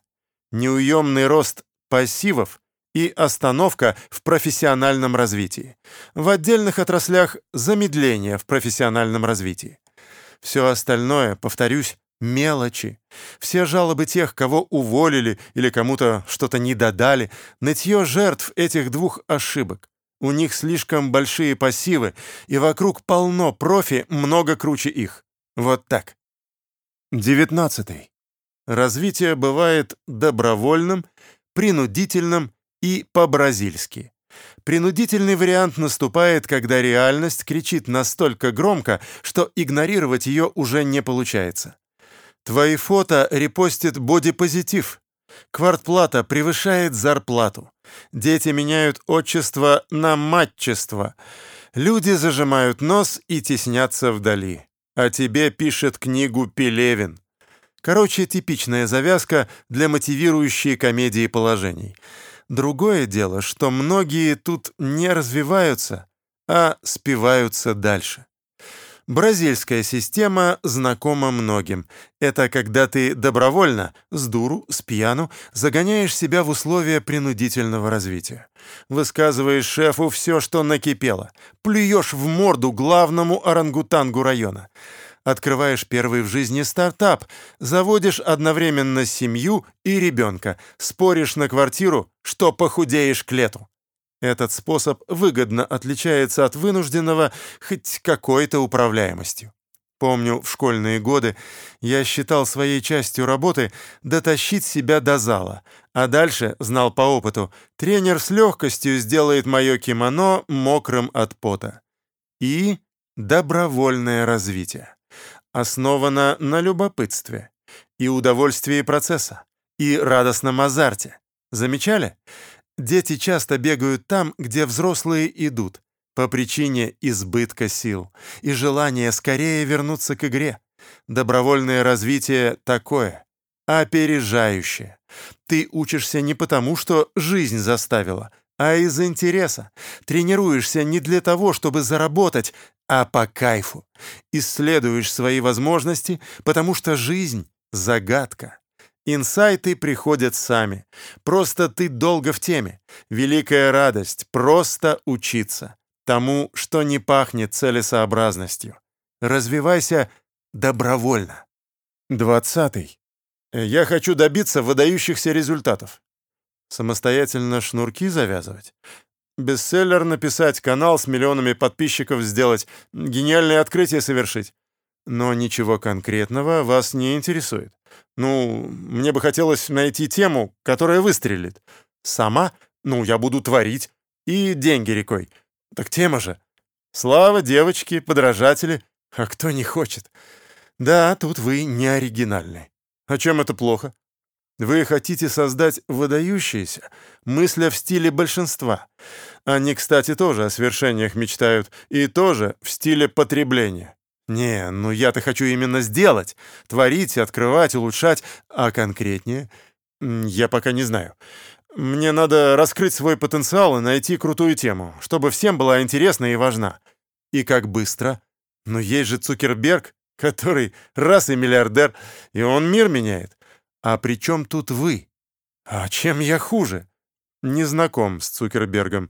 Неуемный рост пассивов и остановка в профессиональном развитии. В отдельных отраслях замедление в профессиональном развитии. Все остальное, повторюсь, мелочи. Все жалобы тех, кого уволили или кому-то что-то не додали, нытье жертв этих двух ошибок. У них слишком большие пассивы, и вокруг полно профи, много круче их. Вот так. 19. Развитие бывает добровольным, принудительным и по-бразильски. Принудительный вариант наступает, когда реальность кричит настолько громко, что игнорировать ее уже не получается. Твои фото репостит бодипозитив. Квартплата превышает зарплату. Дети меняют отчество на матчество. Люди зажимают нос и теснятся вдали. О тебе пишет книгу Пелевин. Короче, типичная завязка для мотивирующей комедии положений. Другое дело, что многие тут не развиваются, а спиваются дальше. Бразильская система знакома многим. Это когда ты добровольно, с дуру, с пьяну, загоняешь себя в условия принудительного развития. Высказываешь шефу все, что накипело. Плюешь в морду главному орангутангу района. Открываешь первый в жизни стартап, заводишь одновременно семью и ребенка, споришь на квартиру, что похудеешь к лету. Этот способ выгодно отличается от вынужденного хоть какой-то управляемостью. Помню, в школьные годы я считал своей частью работы дотащить себя до зала, а дальше, знал по опыту, тренер с легкостью сделает мое кимоно мокрым от пота. И добровольное развитие. Основано на любопытстве и удовольствии процесса, и радостном азарте. Замечали? Дети часто бегают там, где взрослые идут, по причине избытка сил и желания скорее вернуться к игре. Добровольное развитие такое, опережающее. Ты учишься не потому, что жизнь заставила, а из интереса. Тренируешься не для того, чтобы заработать, а по кайфу. Исследуешь свои возможности, потому что жизнь — загадка. Инсайты приходят сами. Просто ты долго в теме. Великая радость — просто учиться. Тому, что не пахнет целесообразностью. Развивайся добровольно. Двадцатый. Я хочу добиться выдающихся результатов. Самостоятельно шнурки завязывать? Бестселлер написать, канал с миллионами подписчиков сделать, гениальное открытие совершить. Но ничего конкретного вас не интересует. Ну, мне бы хотелось найти тему, которая выстрелит. Сама? Ну, я буду творить. И деньги рекой. Так тема же. Слава, девочки, подражатели. А кто не хочет? Да, тут вы не оригинальны. А чем это плохо? Вы хотите создать выдающиеся, мысля в стиле большинства. Они, кстати, тоже о свершениях мечтают, и тоже в стиле потребления. Не, ну я-то хочу именно сделать, творить, открывать, улучшать, а конкретнее я пока не знаю. Мне надо раскрыть свой потенциал и найти крутую тему, чтобы всем была интересна и важна. И как быстро? Но есть же Цукерберг, который раз и миллиардер, и он мир меняет. А при чем тут вы? А чем я хуже? Не знаком с Цукербергом.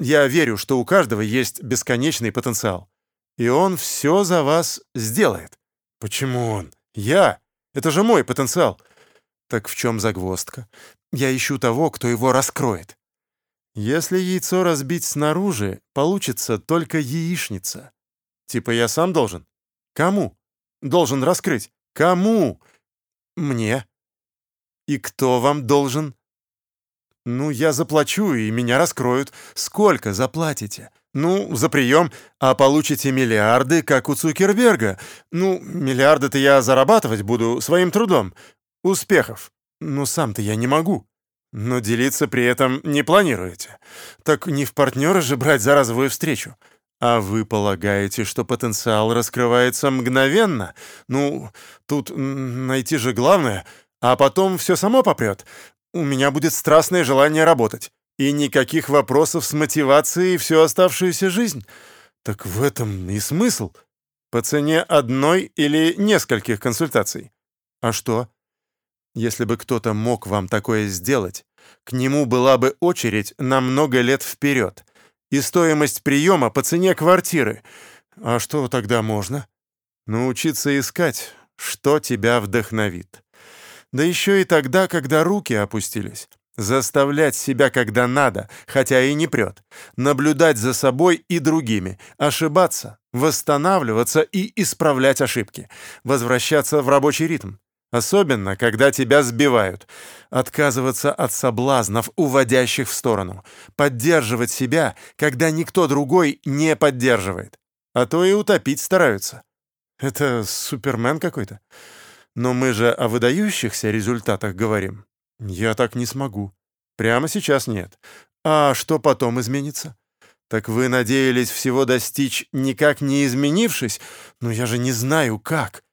Я верю, что у каждого есть бесконечный потенциал. И он все за вас сделает. Почему он? Я? Это же мой потенциал. Так в чем загвоздка? Я ищу того, кто его раскроет. Если яйцо разбить снаружи, получится только яичница. Типа я сам должен? Кому? Должен раскрыть. Кому? Мне. И кто вам должен? Ну, я заплачу, и меня раскроют. Сколько заплатите? Ну, за прием, а получите миллиарды, как у Цукерберга. Ну, миллиарды-то я зарабатывать буду своим трудом. Успехов. Ну, сам-то я не могу. Но делиться при этом не планируете. Так не в партнера же брать за разовую встречу. А вы полагаете, что потенциал раскрывается мгновенно? Ну, тут найти же главное — а потом все само попрет. У меня будет страстное желание работать. И никаких вопросов с мотивацией всю оставшуюся жизнь. Так в этом и смысл. По цене одной или нескольких консультаций. А что? Если бы кто-то мог вам такое сделать, к нему была бы очередь на много лет вперед. И стоимость приема по цене квартиры. А что тогда можно? Научиться искать, что тебя вдохновит. Да еще и тогда, когда руки опустились. Заставлять себя, когда надо, хотя и не прет. Наблюдать за собой и другими. Ошибаться, восстанавливаться и исправлять ошибки. Возвращаться в рабочий ритм. Особенно, когда тебя сбивают. Отказываться от соблазнов, уводящих в сторону. Поддерживать себя, когда никто другой не поддерживает. А то и утопить стараются. Это супермен какой-то. Но мы же о выдающихся результатах говорим. Я так не смогу. Прямо сейчас нет. А что потом изменится? Так вы надеялись всего достичь, никак не изменившись? Но я же не знаю, как.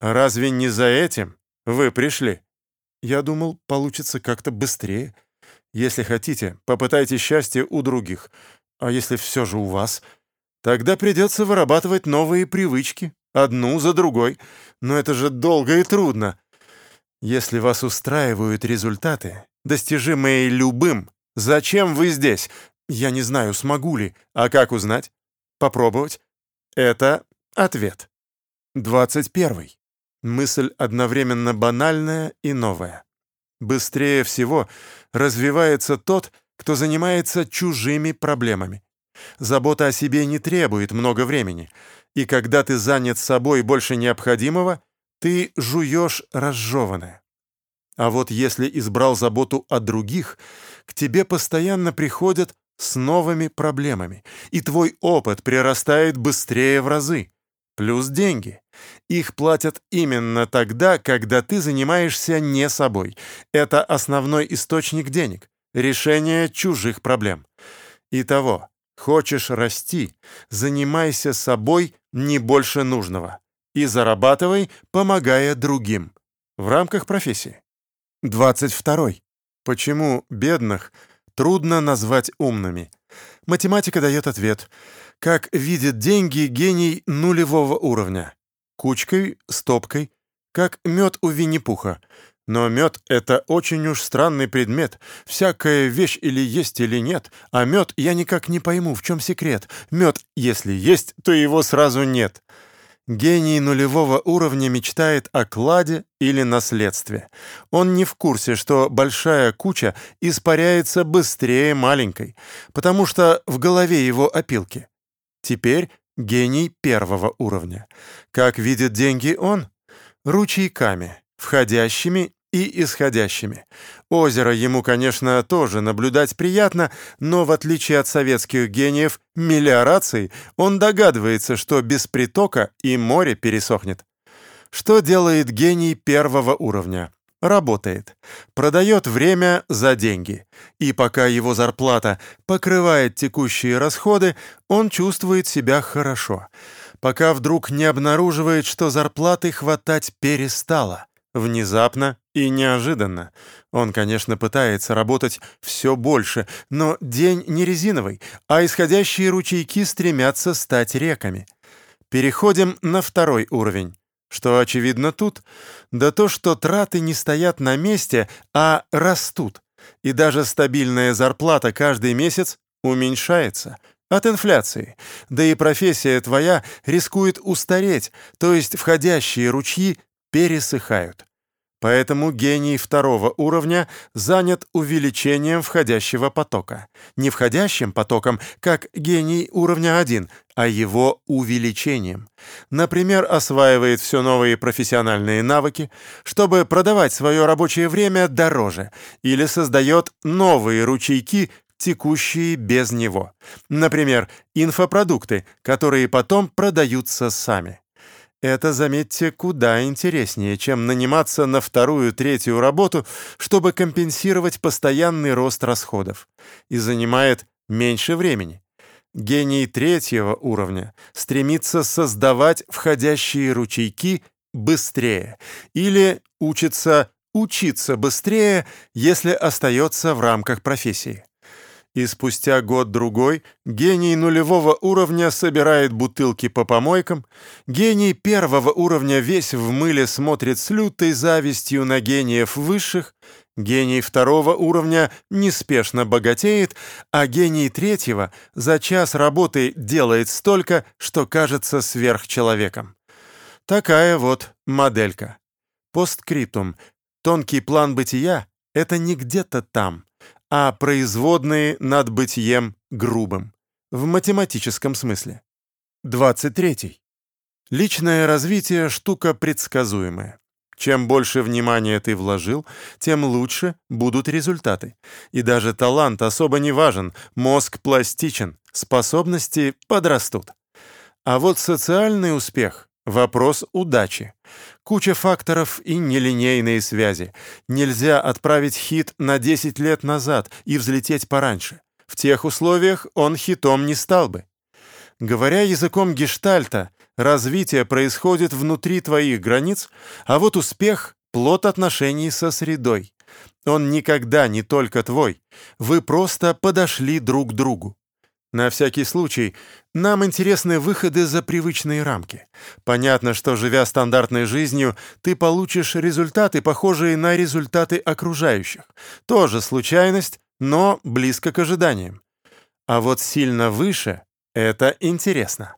А разве не за этим вы пришли? Я думал, получится как-то быстрее. Если хотите, попытайте счастье у других. А если все же у вас, тогда придется вырабатывать новые привычки, одну за другой. Но это же долго и трудно. Если вас устраивают результаты, достижимые любым, зачем вы здесь? Я не знаю, смогу ли. А как узнать? Попробовать? Это ответ. 21. Мысль одновременно банальная и новая. Быстрее всего развивается тот, кто занимается чужими проблемами. Забота о себе не требует много времени. И когда ты занят собой больше необходимого, ты жуешь разжеванное. А вот если избрал заботу о других, к тебе постоянно приходят с новыми проблемами, и твой опыт прирастает быстрее в разы. Плюс деньги. Их платят именно тогда, когда ты занимаешься не собой. Это основной источник денег, решение чужих проблем. Итого, хочешь расти, занимайся собой не больше нужного и зарабатывай, помогая другим в рамках профессии. 22. Почему бедных трудно назвать умными? Математика дает ответ. Как видит деньги гений нулевого уровня. Кучкой, стопкой, как мед у Винни-Пуха. Но мед — это очень уж странный предмет. Всякая вещь или есть, или нет. А мед я никак не пойму, в чем секрет. Мед, если есть, то его сразу нет. Гений нулевого уровня мечтает о кладе или наследстве. Он не в курсе, что большая куча испаряется быстрее маленькой, потому что в голове его опилки. Теперь гений первого уровня. Как видит деньги он? Ручейками, входящими и исходящими. Озеро ему, конечно, тоже наблюдать приятно, но в отличие от советских гениев мелиорации, он догадывается, что без притока и море пересохнет. Что делает гений первого уровня? Работает. Продает время за деньги. И пока его зарплата покрывает текущие расходы, он чувствует себя хорошо. Пока вдруг не обнаруживает, что зарплаты хватать перестало. Внезапно и неожиданно. Он, конечно, пытается работать все больше, но день не резиновый, а исходящие ручейки стремятся стать реками. Переходим на второй уровень. Что очевидно тут? Да то, что траты не стоят на месте, а растут. И даже стабильная зарплата каждый месяц уменьшается от инфляции. Да и профессия твоя рискует устареть, то есть входящие ручьи пересыхают. Поэтому гений второго уровня занят увеличением входящего потока. Не входящим потоком, как гений уровня 1, а его увеличением. Например, осваивает все новые профессиональные навыки, чтобы продавать свое рабочее время дороже, или создает новые ручейки, текущие без него. Например, инфопродукты, которые потом продаются сами. Это, заметьте, куда интереснее, чем наниматься на вторую-третью работу, чтобы компенсировать постоянный рост расходов. И занимает меньше времени. Гений третьего уровня стремится создавать входящие ручейки быстрее или учится учиться быстрее, если остается в рамках профессии. И спустя год-другой гений нулевого уровня собирает бутылки по помойкам, гений первого уровня весь в мыле смотрит с лютой завистью на гениев высших, гений второго уровня неспешно богатеет, а гений третьего за час работы делает столько, что кажется сверхчеловеком. Такая вот моделька. Посткриптум. Тонкий план бытия — это не где-то там, а производные над бытием грубым, в математическом смысле. 23. Личное развитие – штука предсказуемая. Чем больше внимания ты вложил, тем лучше будут результаты. И даже талант особо не важен, мозг пластичен, способности подрастут. А вот социальный успех – вопрос удачи. Куча факторов и нелинейные связи. Нельзя отправить хит на 10 лет назад и взлететь пораньше. В тех условиях он хитом не стал бы. Говоря языком гештальта, развитие происходит внутри твоих границ, а вот успех — плод отношений со средой. Он никогда не только твой. Вы просто подошли друг к другу. На всякий случай, нам интересны выходы за привычные рамки. Понятно, что, живя стандартной жизнью, ты получишь результаты, похожие на результаты окружающих. Тоже случайность, но близко к ожиданиям. А вот сильно выше — это интересно.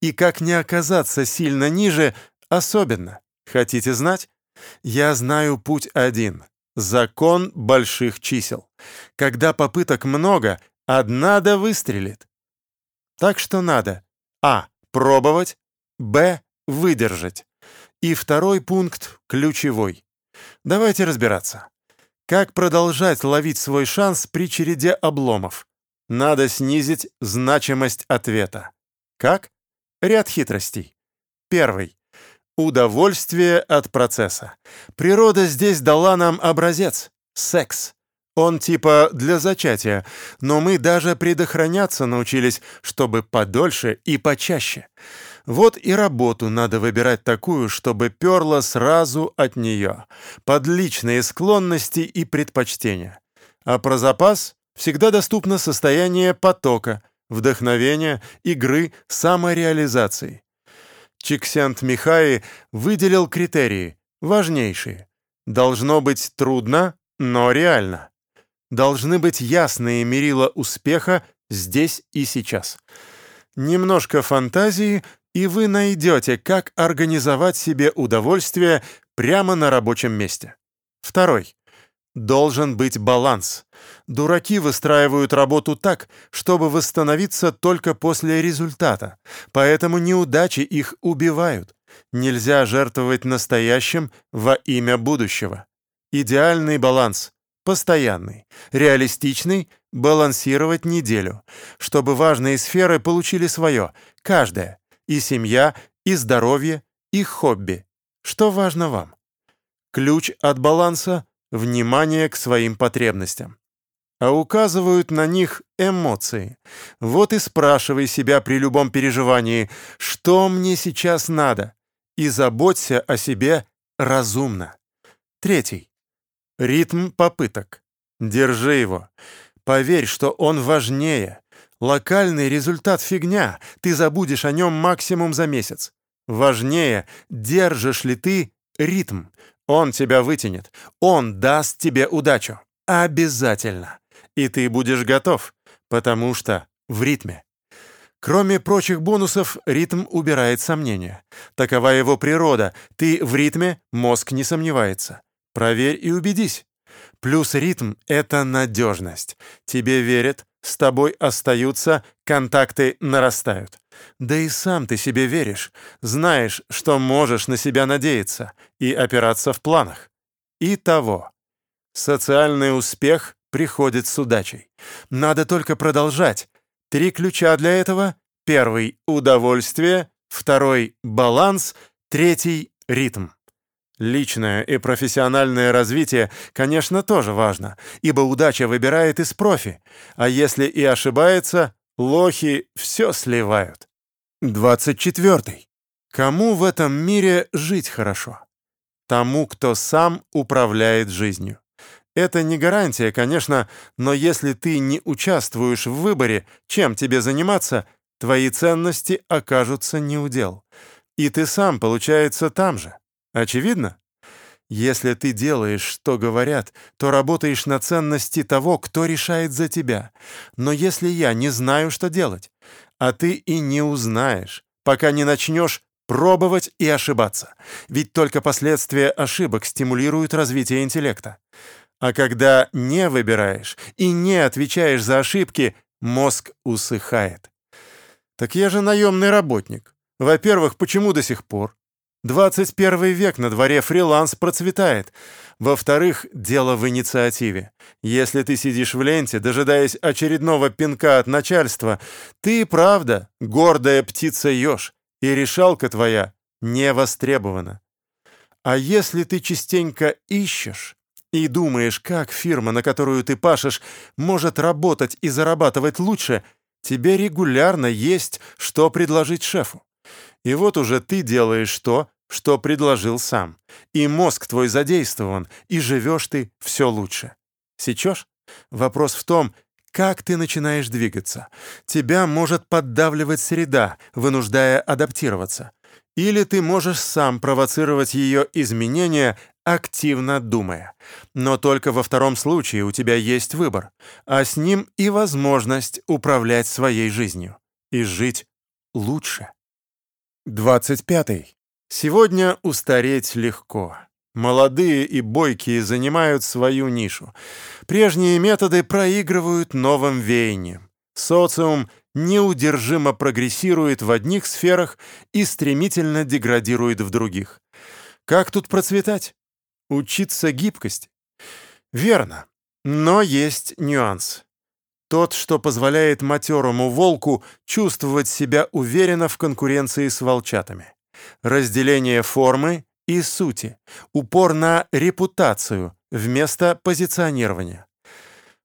И как не оказаться сильно ниже — особенно. Хотите знать? Я знаю путь один — закон больших чисел. Когда попыток много — Одна да выстрелит. Так что надо а. пробовать, Б. Выдержать. И второй пункт ключевой. Давайте разбираться. Как продолжать ловить свой шанс при череде обломов? Надо снизить значимость ответа. Как? Ряд хитростей. Первый. Удовольствие от процесса. Природа здесь дала нам образец — секс. Он типа для зачатия, но мы даже предохраняться научились, чтобы подольше и почаще. Вот и работу надо выбирать такую, чтобы перло сразу от нее, под личные склонности и предпочтения. А про запас всегда доступно состояние потока, вдохновения, игры, самореализации. Чиксент Михаи выделил критерии, важнейшие. Должно быть трудно, но реально. Должны быть ясные мерила успеха здесь и сейчас. Немножко фантазии, и вы найдете, как организовать себе удовольствие прямо на рабочем месте. Второй. Должен быть баланс. Дураки выстраивают работу так, чтобы восстановиться только после результата, поэтому неудачи их убивают. Нельзя жертвовать настоящим во имя будущего. Идеальный баланс. Постоянный. Реалистичный. Балансировать неделю. Чтобы важные сферы получили свое. Каждая. И семья, и здоровье, и хобби. Что важно вам? Ключ от баланса внимание к своим потребностям. А указывают на них эмоции. Вот и спрашивай себя при любом переживании, что мне сейчас надо, и заботься о себе разумно. Третий. Ритм попыток. Держи его. Поверь, что он важнее. Локальный результат фигня, ты забудешь о нем максимум за месяц. Важнее, держишь ли ты ритм, он тебя вытянет. Он даст тебе удачу. Обязательно. И ты будешь готов, потому что в ритме. Кроме прочих бонусов, ритм убирает сомнения. Такова его природа. Ты в ритме, мозг не сомневается. Проверь и убедись. Плюс ритм — это надежность. Тебе верят, с тобой остаются, контакты нарастают. Да и сам ты себе веришь, знаешь, что можешь на себя надеяться и опираться в планах. И того. Социальный успех приходит с удачей. Надо только продолжать. Три ключа для этого. Первый — удовольствие, второй — баланс, третий — ритм. Личное и профессиональное развитие, конечно, тоже важно, ибо удача выбирает из профи, а если и ошибается, лохи все сливают. 24. Кому в этом мире жить хорошо? Тому, кто сам управляет жизнью. Это не гарантия, конечно, но если ты не участвуешь в выборе, чем тебе заниматься, твои ценности окажутся неудел. И ты сам, получается, там же. Очевидно? Если ты делаешь, что говорят, то работаешь на ценности того, кто решает за тебя. Но если я не знаю, что делать, а ты и не узнаешь, пока не начнешь пробовать и ошибаться. Ведь только последствия ошибок стимулируют развитие интеллекта. А когда не выбираешь и не отвечаешь за ошибки, мозг усыхает. Так я же наемный работник. Во-первых, почему до сих пор? 21 век на дворе фриланс процветает. Во-вторых, дело в инициативе. Если ты сидишь в ленте, дожидаясь очередного пинка от начальства, ты, правда, гордая птица-еж, и решалка твоя не востребована. А если ты частенько ищешь и думаешь, как фирма, на которую ты пашешь, может работать и зарабатывать лучше, тебе регулярно есть, что предложить шефу. И вот уже ты делаешь то, что предложил сам. И мозг твой задействован, и живешь ты все лучше. Сечешь? Вопрос в том, как ты начинаешь двигаться. Тебя может поддавливать среда, вынуждая адаптироваться. Или ты можешь сам провоцировать ее изменения, активно думая. Но только во втором случае у тебя есть выбор, а с ним и возможность управлять своей жизнью и жить лучше. 25. Сегодня устареть легко. Молодые и бойкие занимают свою нишу. Прежние методы проигрывают новым веяниям. Социум неудержимо прогрессирует в одних сферах и стремительно деградирует в других. Как тут процветать? Учиться гибкости? Верно, но есть нюанс. Тот, что позволяет матерому волку чувствовать себя уверенно в конкуренции с волчатами. Разделение формы и сути, упор на репутацию вместо позиционирования.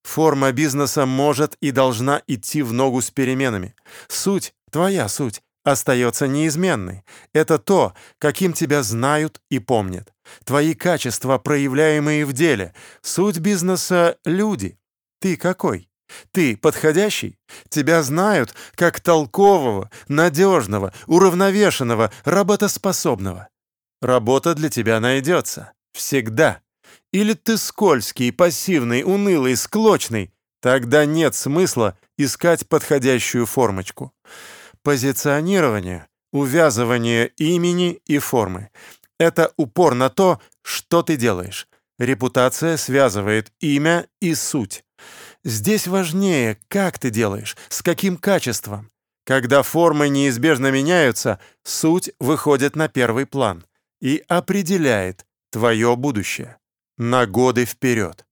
Форма бизнеса может и должна идти в ногу с переменами. Суть, твоя суть, остается неизменной. Это то, каким тебя знают и помнят. Твои качества, проявляемые в деле. Суть бизнеса — люди. Ты какой? Ты подходящий? Тебя знают как толкового, надежного, уравновешенного, работоспособного. Работа для тебя найдется. Всегда. Или ты скользкий, пассивный, унылый, склочный. Тогда нет смысла искать подходящую формочку. Позиционирование, увязывание имени и формы — это упор на то, что ты делаешь. Репутация связывает имя и суть. Здесь важнее, как ты делаешь, с каким качеством. Когда формы неизбежно меняются, суть выходит на первый план и определяет твое будущее на годы вперед.